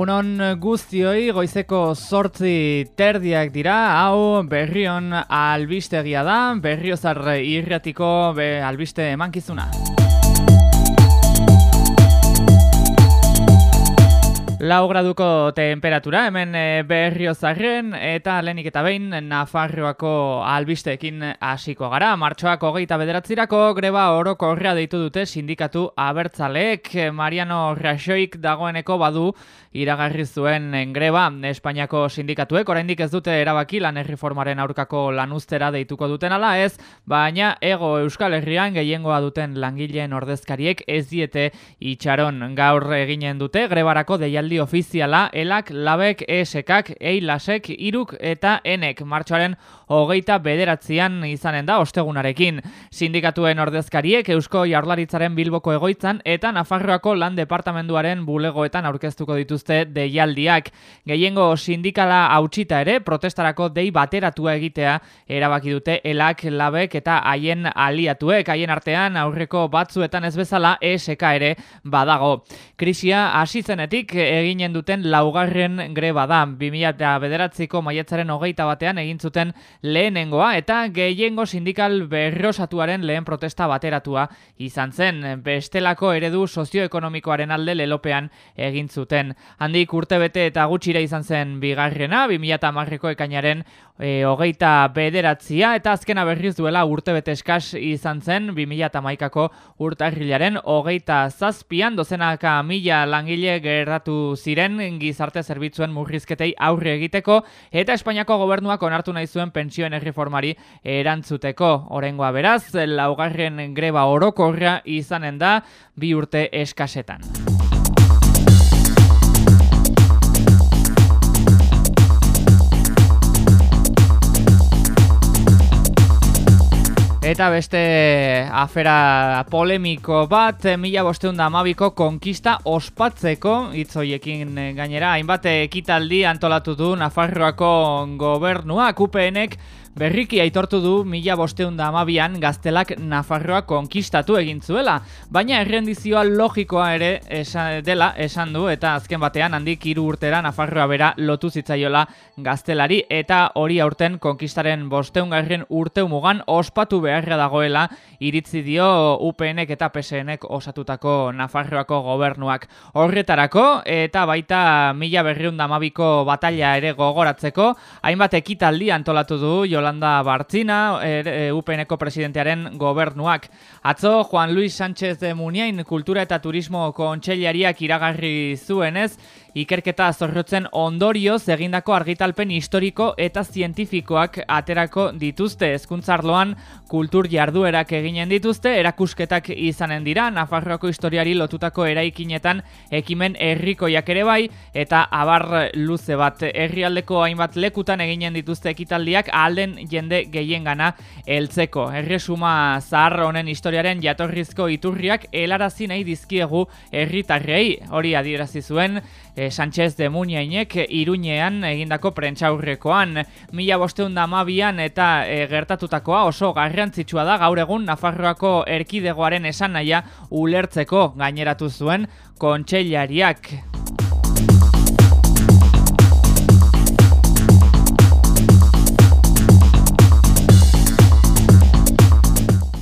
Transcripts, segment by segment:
Egunon guztioi goizeko sortzi terdiak dira, hau berrion albistegia da, berriozar irratiko be, albiste emankizuna. Lau graduko temperatura, hemen e, berriozarren eta lehenik eta behin Nafarroako albisteekin hasiko gara. Martxoak hogeita bederatzirako greba oroko horrea deitu dute sindikatu abertzaleek. Mariano Raxoik dagoeneko badu iragarri zuen greba Espainiako sindikatuek. oraindik ez dute erabaki lan erreformaren aurkako lanuztera deituko duten ala ez, baina ego Euskal Herrian gehiengoa duten langileen ordezkariek ez diete itxaron gaur eginen dute grebarako deialdi ekitaldi ofiziala elak, labek, esekak, eilasek, iruk eta enek martxoaren hogeita bederatzean izanen da ostegunarekin. Sindikatuen ordezkariek Eusko Jaurlaritzaren Bilboko egoitzan eta Nafarroako lan departamenduaren bulegoetan aurkeztuko dituzte deialdiak. Gehiengo sindikala hautsita ere protestarako dei bateratua egitea erabaki dute elak, labek eta haien aliatuek. Haien artean aurreko batzuetan ez bezala ESK ere badago. Krisia hasi zenetik eginen duten laugarren greba da. 2000 bederatziko maietzaren hogeita batean egin zuten lehenengoa eta gehiengo sindikal berrosatuaren lehen protesta bateratua izan zen. Bestelako eredu sozioekonomikoaren alde lelopean egin zuten. Handik urtebete eta gutxira izan zen bigarrena, 2000 marreko ekainaren e, hogeita bederatzia eta azkena berriz duela urtebete eskaz izan zen 2000 maikako urtarrilaren hogeita zazpian dozenaka mila langile gerratu ziren gizarte zerbitzuen murrizketei aurre egiteko eta Espainiako gobernuak onartu nahi zuen pentsioen erreformari erantzuteko. Orengoa beraz, laugarren greba orokorra izanen da bi urte eskasetan. Eta beste afera polemiko bat, mila bosteun da amabiko konkista ospatzeko, itzoiekin gainera, hainbat ekitaldi antolatu du Nafarroako gobernua, UPNek Berriki aitortu du mila bosteun da amabian gaztelak Nafarroa konkistatu egin zuela, baina errendizioa logikoa ere dela esan du eta azken batean handik hiru urtera Nafarroa bera lotu zitzaiola gaztelari. Eta hori aurten konkistaren bosteun garren urte umugan ospatu beharra dagoela iritzi dio UPNek eta PSNek osatutako Nafarroako gobernuak. Horretarako eta baita mila berriun da amabiko batalla ere gogoratzeko, hainbat ekitaldi antolatu du Yolanda Bartzina, er, e, UPNeko presidentearen gobernuak. Atzo, Juan Luis Sánchez de Muniain kultura eta turismo kontxellariak iragarri zuenez, ikerketa zorrotzen ondorioz egindako argitalpen historiko eta zientifikoak aterako dituzte. Ezkuntzarloan kultur jarduerak eginen dituzte, erakusketak izanen dira, Nafarroako historiari lotutako eraikinetan ekimen herrikoiak ere bai, eta abar luze bat. Herrialdeko hainbat lekutan eginen dituzte ekitaldiak alden jende gehien gana eltzeko. Erresuma zahar honen historiaren jatorrizko iturriak helarazi nahi dizkiegu herritarrei. Hori adierazi zuen, e, Sánchez de Muniainek iruñean egindako prentxaurrekoan. Mila bosteun da eta e, gertatutakoa oso garrantzitsua da gaur egun Nafarroako erkidegoaren esan naia ulertzeko gaineratu zuen kontseilariak.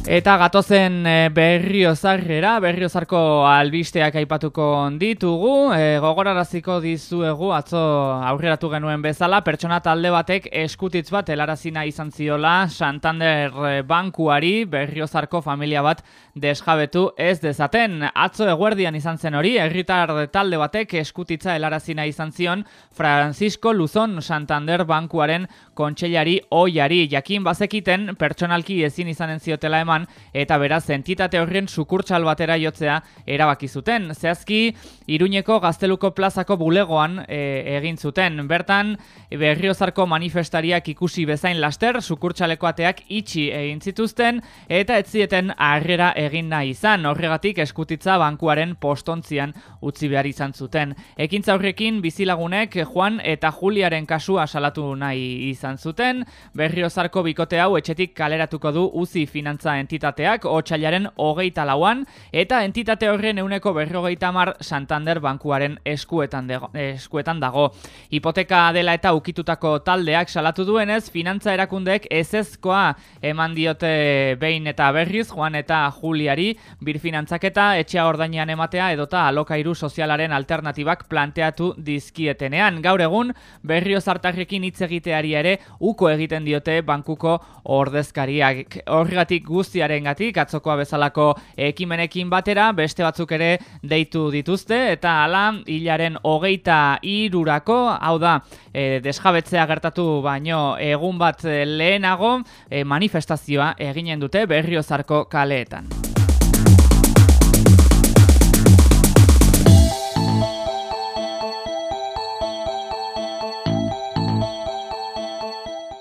Eta gatozen e, berriozarrera, berriozarko albisteak aipatuko ditugu, e, gogoraraziko dizuegu atzo aurreratu genuen bezala, pertsona talde batek eskutitz bat helarazina izan ziola Santander e, bankuari berriozarko familia bat desjabetu ez dezaten. Atzo eguerdian izan zen hori, herritar talde batek eskutitza helarazina izan zion Francisco Luzon Santander bankuaren kontxellari oiari. Jakin bazekiten pertsonalki ezin izanen ziotela eman eta beraz entitate horren sukurtsal batera jotzea erabaki zuten. Zehazki, Iruñeko Gazteluko plazako bulegoan e, egin zuten. Bertan, berriozarko manifestariak ikusi bezain laster, sukurtsaleko ateak itxi egin zituzten, eta etzieten harrera egin nahi izan. Horregatik eskutitza bankuaren postontzian utzi behar izan zuten. Ekintza horrekin bizilagunek Juan eta Juliaren kasua salatu nahi izan zuten. Berriozarko bikote hau etxetik kaleratuko du uzi finantza entitateak otxailaren hogeita lauan, eta entitate horren euneko berrogeita mar Santander bankuaren eskuetan, eskuetan dago. Hipoteka dela eta ukitutako taldeak salatu duenez, finantza erakundeek ezezkoa eman diote behin eta berriz, Juan eta Juliari, birfinantzaketa, etxea ordainean ematea edota alokairu sozialaren alternatibak planteatu dizkietenean. Gaur egun, berrio zartarrekin hitz egiteari ere uko egiten diote bankuko ordezkariak. Horregatik guztiaren gatik, atzokoa bezalako ekimenekin batera, beste batzuk ere deitu dituzte, eta ala, hilaren hogeita irurako, hau da, e, desjabetzea gertatu baino egun bat lehenago, e, manifestazioa eginen dute berriozarko kaleetan.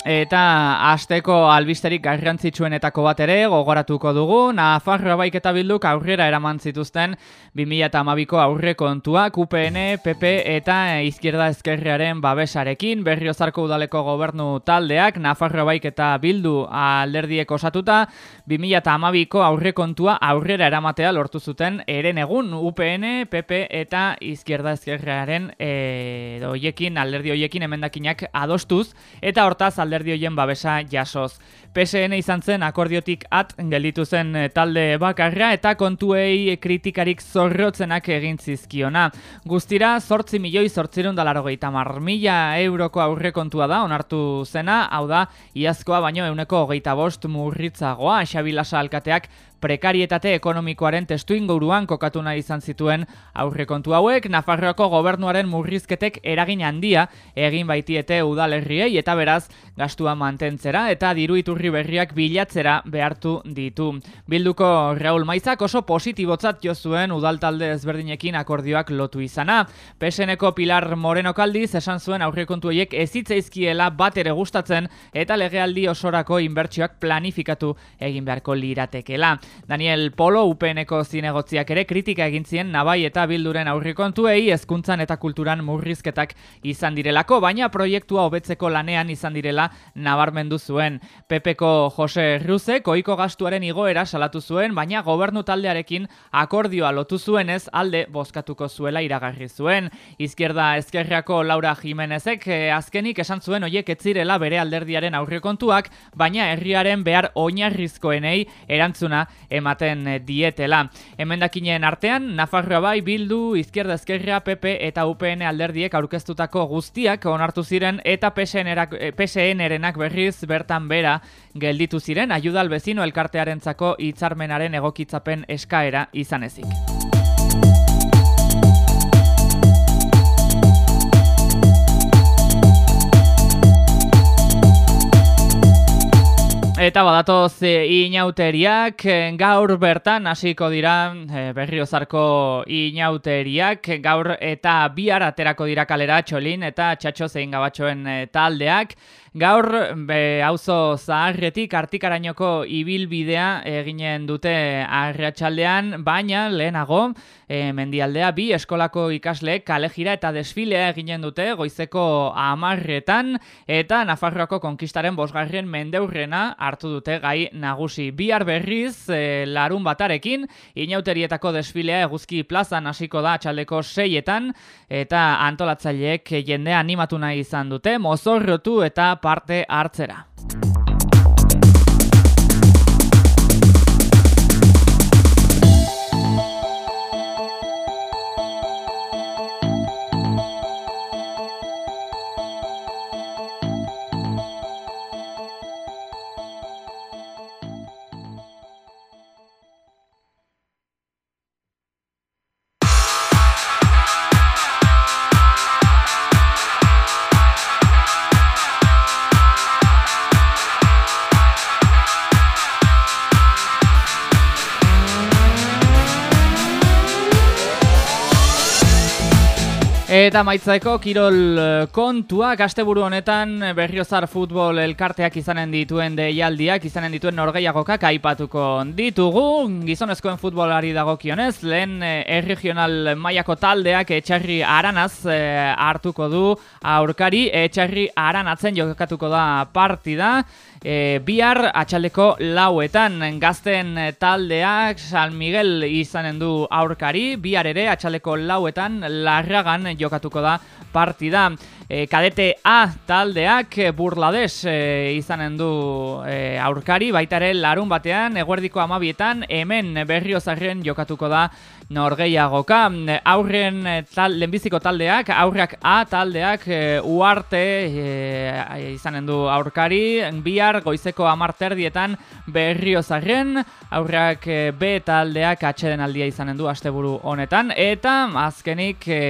Eta asteko albisterik garrantzitsuenetako bat ere gogoratuko dugu, Nafarroa baik eta bilduk aurrera eraman zituzten 2008ko aurre kontuak UPN, PP eta Izquierda Ezkerrearen babesarekin, berriozarko udaleko gobernu taldeak, Nafarroa baik eta bildu alderdiek osatuta, 2008ko aurre kontua aurrera eramatea lortu zuten. Eren egun UPN, PP eta Izquierda Ezkerrearen e, doiekin, alderdi hoiekin emendakinak adostuz, eta hortaz alderdi alderdi hoien babesa jasoz. PSN izan zen akordiotik at gelditu zen eh, talde bakarra eta kontuei kritikarik zorrotzenak egin zizkiona. Guztira, sortzi milioi sortzirun dalaro mar mila euroko aurre kontua da, onartu zena, hau da, iazkoa baino euneko hogeita bost murritzagoa, Xabilasa alkateak prekarietate ekonomikoaren testu inguruan kokatu nahi izan zituen aurrekontu hauek, Nafarroako gobernuaren murrizketek eragin handia egin baitiete udalerriei eta beraz gastua mantentzera eta diru iturri berriak bilatzera behartu ditu. Bilduko Raul Maizak oso positibotzat jo zuen udaltalde ezberdinekin akordioak lotu izana. PSNeko Pilar Moreno Kaldiz esan zuen aurrekontu horiek ezitzaizkiela bat ere gustatzen eta legealdi osorako inbertsioak planifikatu egin beharko liratekela. Daniel Polo UPNeko zinegotziak ere kritika egin zien nabai eta bilduren aurrikontuei hezkuntzan eta kulturan murrizketak izan direlako, baina proiektua hobetzeko lanean izan direla nabarmendu zuen. Pepeko Jose Ruzek ohiko gastuaren igoera salatu zuen, baina gobernu taldearekin akordioa lotu zuenez alde bozkatuko zuela iragarri zuen. Izquierda Ezkerriako Laura Jimenezek eh, azkenik esan zuen hoiek etzirela bere alderdiaren aurrikontuak, baina herriaren behar oinarrizkoenei erantzuna ematen dietela. Hemendakinen artean, Nafarroa bai, Bildu, Izquierda Ezkerria, PP eta UPN alderdiek aurkeztutako guztiak onartu ziren eta PSN-erenak eh, berriz bertan bera gelditu ziren, ayuda albezino elkartearentzako hitzarmenaren egokitzapen eskaera izan ezik. Eta badatoz e, inauteriak, eh, gaur bertan hasiko dira e, berriozarko inauteriak, gaur eta bihar aterako dira kalera txolin eta txatxo zein gabatxoen taldeak. Gaur, be, auzo zaharretik artikarainoko ibilbidea eginen dute arratsaldean baina lehenago, e, mendialdea bi eskolako ikasleek kalejira eta desfilea eginen dute goizeko amarretan, eta Nafarroako konkistaren bosgarren mendeurrena hartu dute gai nagusi. Bihar berriz, e, larun batarekin, inauterietako desfilea eguzki plazan hasiko da txaldeko seietan, eta antolatzaileek jende animatu nahi izan dute, mozorrotu eta parte hartzera. Eta maitzeko kirol eh, kontua, gazteburu honetan berriozar futbol elkarteak izanen dituen deialdiak, izanen dituen norgeiagokak aipatuko ditugu. Gizonezkoen futbolari dagokionez, lehen eh, erregional mailako taldeak etxarri aranaz eh, hartuko du aurkari, etxarri aranatzen jokatuko da partida. E, bihar atxaldeko lauetan gazten taldeak San Miguel izanen du aurkari, bihar ere atxaldeko lauetan larragan jokatuko da partida. E, kadete A taldeak burlades e, izanen du e, aurkari, baita ere larun batean, eguerdiko amabietan, hemen berriozarren jokatuko da norgeiagoka. Aurren tal, lehenbiziko taldeak, aurrak A taldeak uarte e, izanen du aurkari, bihar goizeko amarterdietan berriozarren, aurrak B taldeak atxeden aldia izanen du asteburu honetan, eta azkenik e,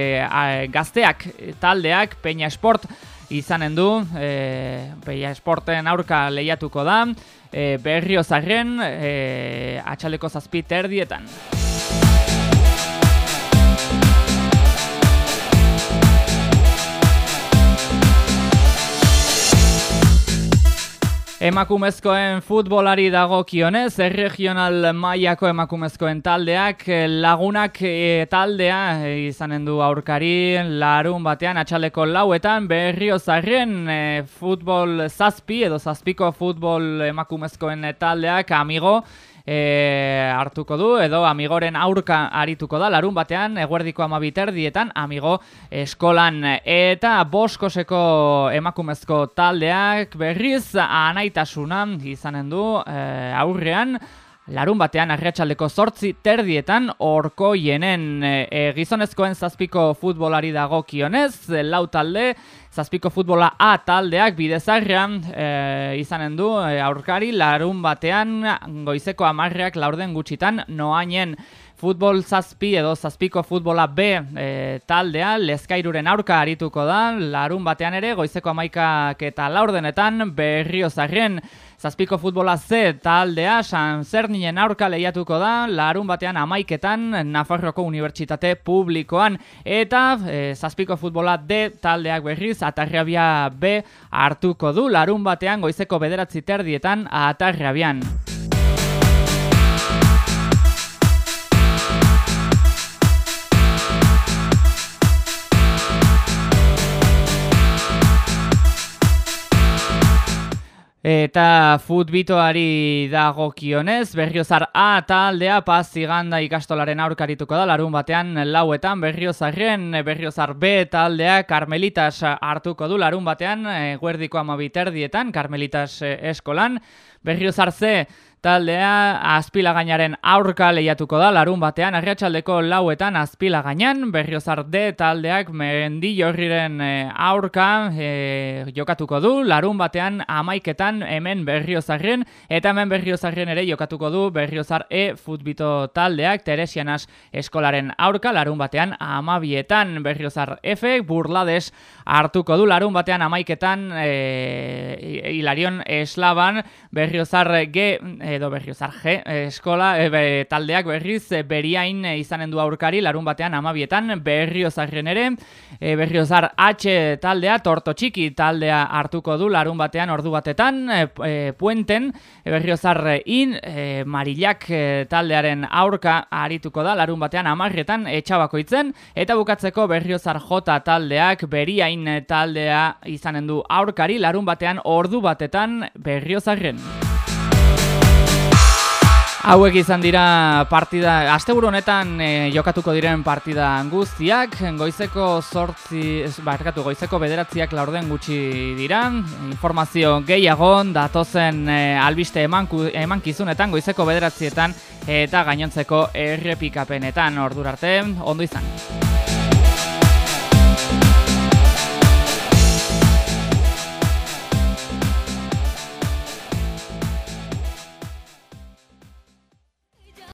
gazteak taldeak, peina Esport izanen du, e, Peia Esporten aurka lehiatuko da, e, berrio zarren, e, atxaleko zazpi terdietan. Emakumezkoen futbolari dago kionez, erregional mailako emakumezkoen taldeak, eh, lagunak e, taldea e, izanen du aurkari, larun batean, atxaleko lauetan, berrio zarren futbol zazpi edo zazpiko futbol emakumezkoen taldeak, amigo, e, hartuko du, edo amigoren aurka arituko da, larun batean, eguerdiko amabiter dietan, amigo eskolan. Eta boskoseko emakumezko taldeak berriz anaitasunan izanen du e, aurrean, Larun batean arratsaldeko zortzi terdietan orko jenen e, gizonezkoen zazpiko futbolari dago kionez, lau talde, zazpiko futbola A taldeak bidezarrean e, izanen du aurkari, larun batean goizeko amarreak laurden gutxitan noainen futbol zazpi edo zazpiko futbola B e, taldea, lezkairuren aurka arituko da, larun batean ere goizeko amaikak eta laurdenetan berriozarren Zazpiko futbola Z taldea San Zerninen aurka lehiatuko da, larun batean amaiketan Nafarroko Unibertsitate Publikoan. Eta e, zazpiko futbola D taldeak berriz Atarriabia B hartuko du, larun batean goizeko bederatzi terdietan Atarriabian. Eta futbitoari dagokionez, berriozar A taldea paz ziganda ikastolaren aurkarituko da, larun batean lauetan. Berriozarren, berriozar B taldea karmelitas hartuko du, larun batean guerdiko amabiterdietan, karmelitas eskolan, berriozar C Taldea azpilagainaren aurka lehiatuko da larun batean arriatxaldeko lauetan azpilagainan berriozar D taldeak mendi jorriren eh, aurka e, jokatuko du. Larun batean amaiketan hemen berriozarren eta hemen berriozarren ere jokatuko du berriozar E futbito taldeak Teresianas eskolaren aurka larun batean amabietan berriozar F burlades hartuko du. Larun batean amaiketan e, Hilarion Eslaban berriozar G edo berriozar G eskola e, taldeak berriz e, beriain izanen du aurkari larun batean amabietan berriozarren ere e, berriozar H taldea torto txiki taldea hartuko du larun batean ordu batetan e, puenten e, berriozar in e, marillak taldearen aurka arituko da larun batean amarretan etxabakoitzen eta bukatzeko berriozar J taldeak beriain taldea izanen du aurkari larun batean ordu batetan berriozarren. Hauek izan dira partida, asteburu honetan e, jokatuko diren partida guztiak, goizeko sortzi, barkatu, goizeko bederatziak laurden gutxi dira, informazio gehiago datozen e, albiste emanku, emankizunetan, goizeko bederatzietan eta gainontzeko errepikapenetan. Ordurarte, ondo izan.